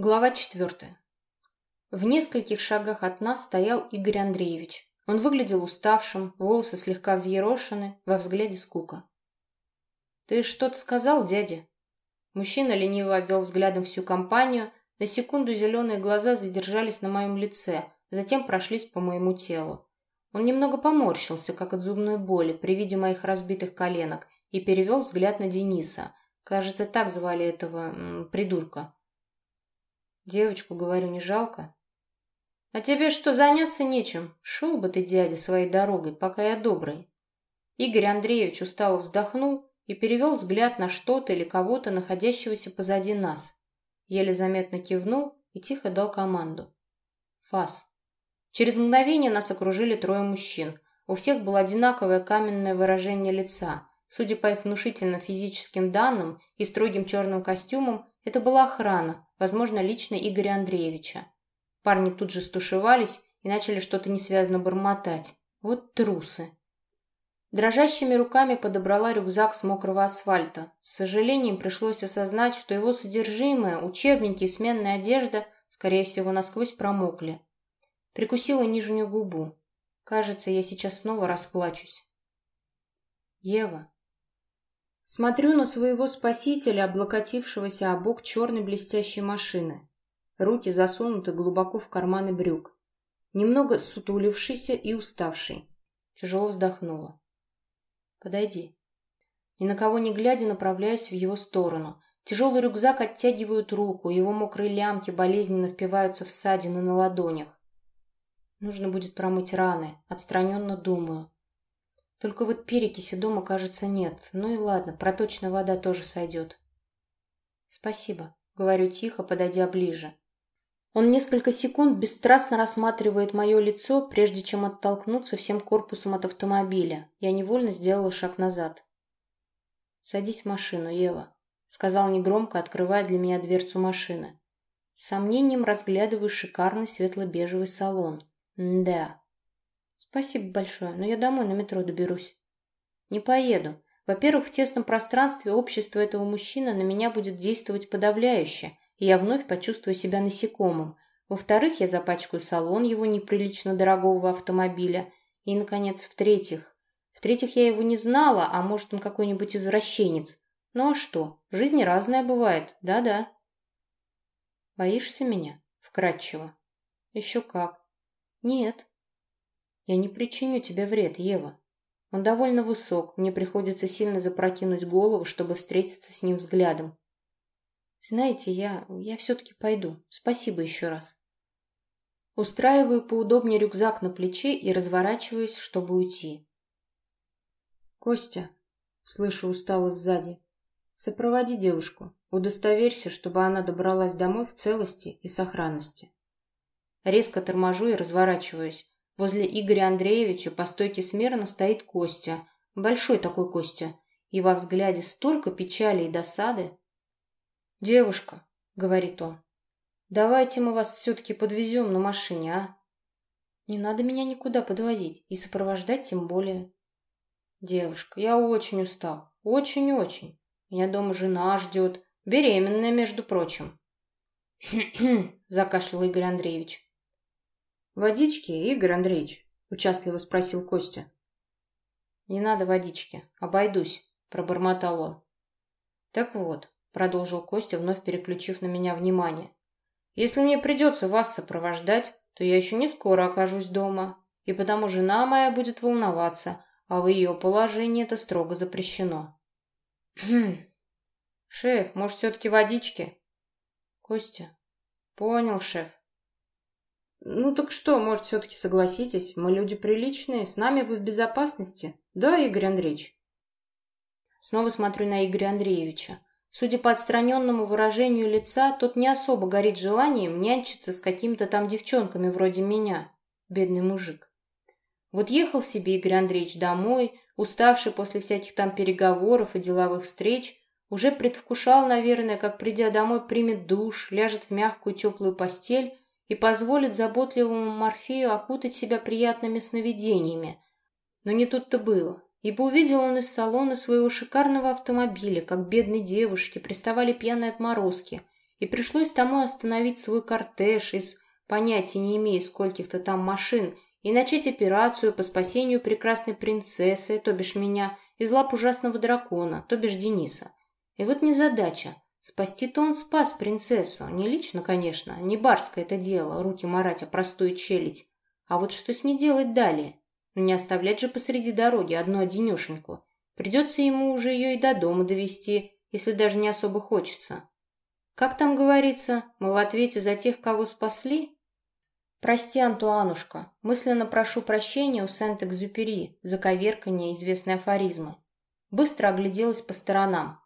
Глава четвертая. В нескольких шагах от нас стоял Игорь Андреевич. Он выглядел уставшим, волосы слегка взъерошены, во взгляде скука. «Ты что-то сказал, дядя?» Мужчина лениво обвел взглядом всю компанию. На секунду зеленые глаза задержались на моем лице, затем прошлись по моему телу. Он немного поморщился, как от зубной боли, при виде моих разбитых коленок, и перевел взгляд на Дениса. Кажется, так звали этого м, придурка. Девочку, говорю, не жалко. А тебе что, заняться нечем? Шел бы ты, дядя, своей дорогой, пока я добрый. Игорь Андреевич устало вздохнул и перевел взгляд на что-то или кого-то, находящегося позади нас. Еле заметно кивнул и тихо дал команду. Фас. Через мгновение нас окружили трое мужчин. У всех было одинаковое каменное выражение лица. Судя по их внушительным физическим данным и строгим черным костюмам, это была охрана, возможно, лично Игоря Андреевича. Парни тут же стушевались и начали что-то несвязно бормотать. Вот трусы. Дрожащими руками подобрала рюкзак с мокрого асфальта. С сожалением пришлось осознать, что его содержимое, учебники и сменная одежда, скорее всего, насквозь промокли. Прикусила нижнюю губу. Кажется, я сейчас снова расплачусь. Ева. Смотрю на своего спасителя, облокотившегося о бок черной блестящей машины. Руки засунуты глубоко в карманы брюк. Немного сутулившийся и уставший. Тяжело вздохнула. «Подойди». Ни на кого не глядя, направляюсь в его сторону. Тяжелый рюкзак оттягивают руку, его мокрые лямки болезненно впиваются в ссадины на ладонях. Нужно будет промыть раны, отстраненно думаю. Только вот перекиси дома, кажется, нет. Ну и ладно, проточная вода тоже сойдет. Спасибо, говорю тихо, подойдя ближе. Он несколько секунд бесстрастно рассматривает мое лицо, прежде чем оттолкнуться всем корпусом от автомобиля. Я невольно сделала шаг назад. «Садись в машину, Ева», — сказал негромко, открывая для меня дверцу машины. С сомнением разглядываю шикарный светло-бежевый салон. Да, Спасибо большое, но я домой на метро доберусь. Не поеду. Во-первых, в тесном пространстве общество этого мужчины на меня будет действовать подавляюще, и я вновь почувствую себя насекомым. Во-вторых, я запачкаю салон его неприлично дорогого автомобиля. И, наконец, в-третьих. В-третьих, я его не знала, а может, он какой-нибудь извращенец. Ну а что? Жизнь разная бывает, да-да. Боишься меня? Вкратчиво. Еще как. Нет. Я не причиню тебе вред, Ева. Он довольно высок, мне приходится сильно запрокинуть голову, чтобы встретиться с ним взглядом. Знаете, я... я все-таки пойду. Спасибо еще раз. Устраиваю поудобнее рюкзак на плече и разворачиваюсь, чтобы уйти. Костя, слышу устало сзади, сопроводи девушку. Удостоверься, чтобы она добралась домой в целости и сохранности. Резко торможу и разворачиваюсь. Возле Игоря Андреевича по стойке смирно стоит Костя. Большой такой Костя. И во взгляде столько печали и досады. «Девушка», — говорит он, — «давайте мы вас все-таки подвезем на машине, а?» «Не надо меня никуда подвозить, и сопровождать тем более». «Девушка, я очень устал. Очень-очень. Меня дома жена ждет. Беременная, между прочим». «Хм-хм», — закашлял Игорь Андреевич. «Водички, Игорь Андреевич?» – участливо спросил Костя. «Не надо водички, обойдусь», – пробормотал он. «Так вот», – продолжил Костя, вновь переключив на меня внимание, «если мне придется вас сопровождать, то я еще не скоро окажусь дома, и потому жена моя будет волноваться, а в ее положении это строго запрещено». «Хм. Шеф, может, все-таки водички?» «Костя». «Понял, шеф. Ну так что, может, все-таки согласитесь? Мы люди приличные, с нами вы в безопасности. Да, Игорь Андреевич? Снова смотрю на Игоря Андреевича. Судя по отстраненному выражению лица, тот не особо горит желанием нянчиться с какими-то там девчонками вроде меня. Бедный мужик. Вот ехал себе Игорь Андреевич домой, уставший после всяких там переговоров и деловых встреч, уже предвкушал, наверное, как, придя домой, примет душ, ляжет в мягкую теплую постель и позволит заботливому Морфею окутать себя приятными сновидениями. Но не тут-то было, ибо увидел он из салона своего шикарного автомобиля, как бедные девушки приставали пьяные отморозки, и пришлось тому остановить свой кортеж из, понятия не имея скольких-то там машин, и начать операцию по спасению прекрасной принцессы, то бишь меня, из лап ужасного дракона, то бишь Дениса. И вот незадача. Спасти-то он спас принцессу. Не лично, конечно, не барское это дело, руки марать, а простую челядь. А вот что с ней делать далее? Не оставлять же посреди дороги одну-одинешеньку. Придется ему уже ее и до дома довести, если даже не особо хочется. Как там говорится, мы в ответе за тех, кого спасли? Прости, Антуанушка, мысленно прошу прощения у Сент-Экзюпери за коверканье известной афоризмы. Быстро огляделась по сторонам.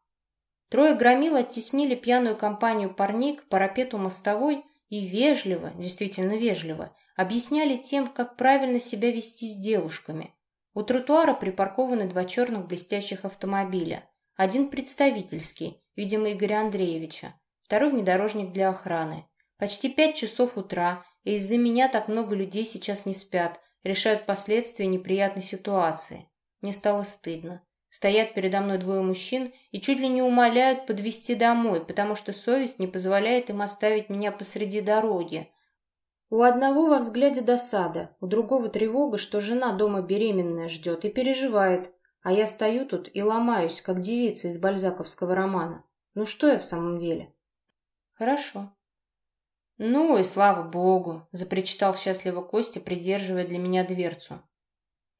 Трое громил оттеснили пьяную компанию парней к парапету мостовой и вежливо, действительно вежливо, объясняли тем, как правильно себя вести с девушками. У тротуара припаркованы два черных блестящих автомобиля. Один представительский, видимо, Игоря Андреевича, второй внедорожник для охраны. Почти пять часов утра, и из-за меня так много людей сейчас не спят, решают последствия неприятной ситуации. Мне стало стыдно. Стоят передо мной двое мужчин и чуть ли не умоляют подвезти домой, потому что совесть не позволяет им оставить меня посреди дороги. У одного во взгляде досада, у другого тревога, что жена дома беременная ждет и переживает, а я стою тут и ломаюсь, как девица из бальзаковского романа. Ну что я в самом деле? Хорошо. Ну и слава богу, запричитал счастливо Костя, придерживая для меня дверцу.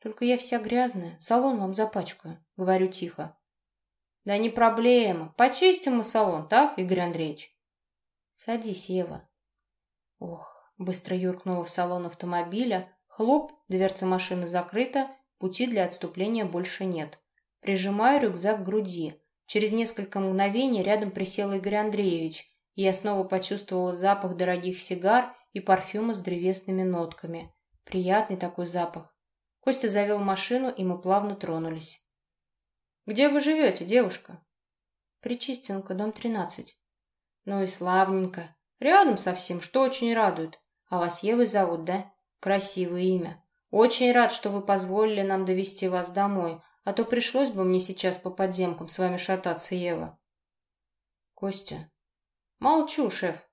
Только я вся грязная, салон вам запачкаю, говорю тихо. Да не проблема, почистим мы салон, так, Игорь Андреевич? Садись, Ева. Ох, быстро юркнула в салон автомобиля. Хлоп, дверца машины закрыта, пути для отступления больше нет. Прижимаю рюкзак к груди. Через несколько мгновений рядом присел Игорь Андреевич, и я снова почувствовала запах дорогих сигар и парфюма с древесными нотками. Приятный такой запах. Костя завел машину, и мы плавно тронулись. «Где вы живете, девушка?» «Причистенка, дом 13». «Ну и славненько. Рядом совсем, что очень радует. А вас Евой зовут, да? Красивое имя. Очень рад, что вы позволили нам довести вас домой, а то пришлось бы мне сейчас по подземкам с вами шататься, Ева». «Костя». «Молчу, шеф.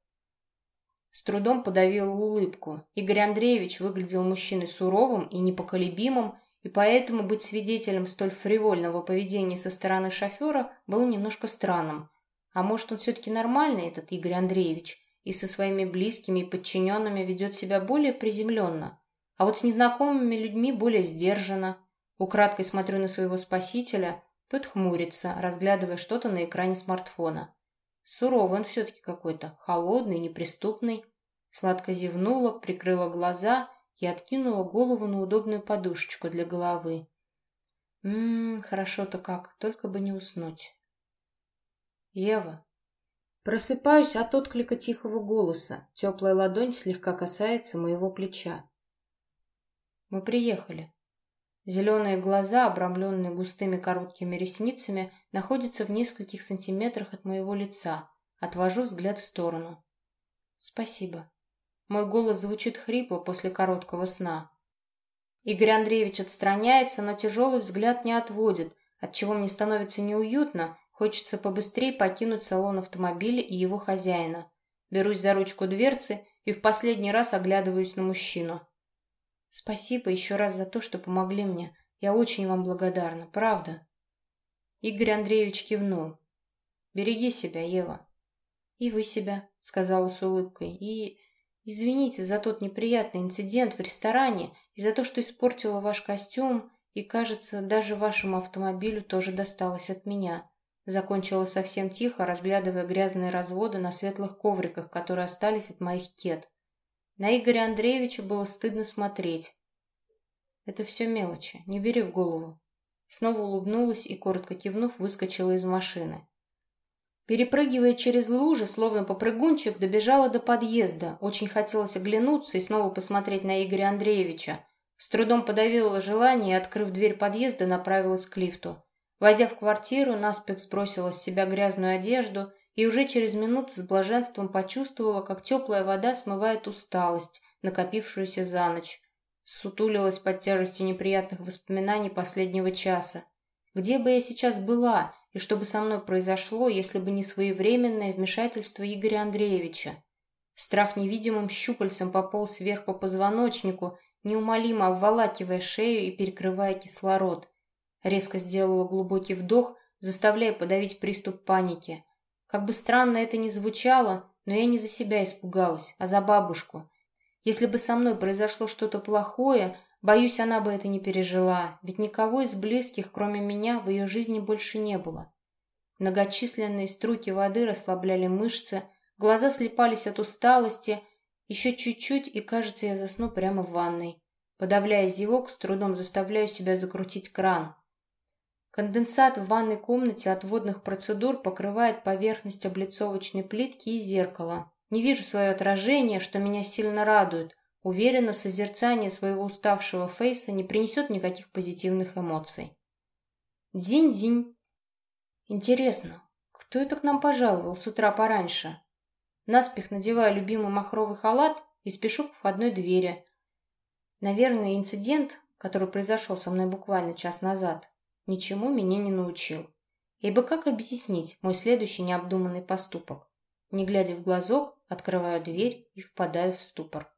С трудом подавила улыбку. Игорь Андреевич выглядел мужчиной суровым и непоколебимым, и поэтому быть свидетелем столь фривольного поведения со стороны шофера было немножко странным. А может, он все-таки нормальный, этот Игорь Андреевич, и со своими близкими и подчиненными ведет себя более приземленно, а вот с незнакомыми людьми более сдержанно. Украдкой смотрю на своего спасителя, тот хмурится, разглядывая что-то на экране смартфона. Суровый он все-таки какой-то, холодный, неприступный. Сладко зевнула, прикрыла глаза и откинула голову на удобную подушечку для головы. Ммм, хорошо-то как, только бы не уснуть. Ева. Просыпаюсь от отклика тихого голоса. Теплая ладонь слегка касается моего плеча. Мы приехали. Зеленые глаза, обрамленные густыми короткими ресницами, находятся в нескольких сантиметрах от моего лица. Отвожу взгляд в сторону. «Спасибо». Мой голос звучит хрипло после короткого сна. Игорь Андреевич отстраняется, но тяжелый взгляд не отводит, отчего мне становится неуютно, хочется побыстрее покинуть салон автомобиля и его хозяина. Берусь за ручку дверцы и в последний раз оглядываюсь на мужчину. Спасибо еще раз за то, что помогли мне. Я очень вам благодарна, правда. Игорь Андреевич кивнул. Береги себя, Ева. И вы себя, сказала с улыбкой. И извините за тот неприятный инцидент в ресторане и за то, что испортила ваш костюм, и, кажется, даже вашему автомобилю тоже досталось от меня. Закончила совсем тихо, разглядывая грязные разводы на светлых ковриках, которые остались от моих кет. На Игоря Андреевича было стыдно смотреть. Это все мелочи, не бери в голову. Снова улыбнулась и, коротко кивнув, выскочила из машины. Перепрыгивая через лужи, словно попрыгунчик, добежала до подъезда. Очень хотелось оглянуться и снова посмотреть на Игоря Андреевича. С трудом подавила желание и, открыв дверь подъезда, направилась к лифту. Войдя в квартиру, наспех сбросила с себя грязную одежду и уже через минуту с блаженством почувствовала, как теплая вода смывает усталость, накопившуюся за ночь. Сутулилась под тяжестью неприятных воспоминаний последнего часа. Где бы я сейчас была, и что бы со мной произошло, если бы не своевременное вмешательство Игоря Андреевича. Страх невидимым щупальцем пополз вверх по позвоночнику, неумолимо обволакивая шею и перекрывая кислород. Резко сделала глубокий вдох, заставляя подавить приступ паники. Как бы странно это ни звучало, но я не за себя испугалась, а за бабушку. Если бы со мной произошло что-то плохое, боюсь, она бы это не пережила, ведь никого из близких, кроме меня, в ее жизни больше не было. Многочисленные струйки воды расслабляли мышцы, глаза слепались от усталости, еще чуть-чуть, и, кажется, я засну прямо в ванной. Подавляя зевок, с трудом заставляю себя закрутить кран. Конденсат в ванной комнате от водных процедур покрывает поверхность облицовочной плитки и зеркала. Не вижу свое отражение, что меня сильно радует. Уверена, созерцание своего уставшего фейса не принесет никаких позитивных эмоций. Дзинь-дзинь. Интересно, кто это к нам пожаловал с утра пораньше? Наспех надеваю любимый махровый халат и спешу к входной двери. Наверное, инцидент, который произошел со мной буквально час назад, ничему меня не научил. Ибо как объяснить мой следующий необдуманный поступок? Не глядя в глазок, открываю дверь и впадаю в ступор.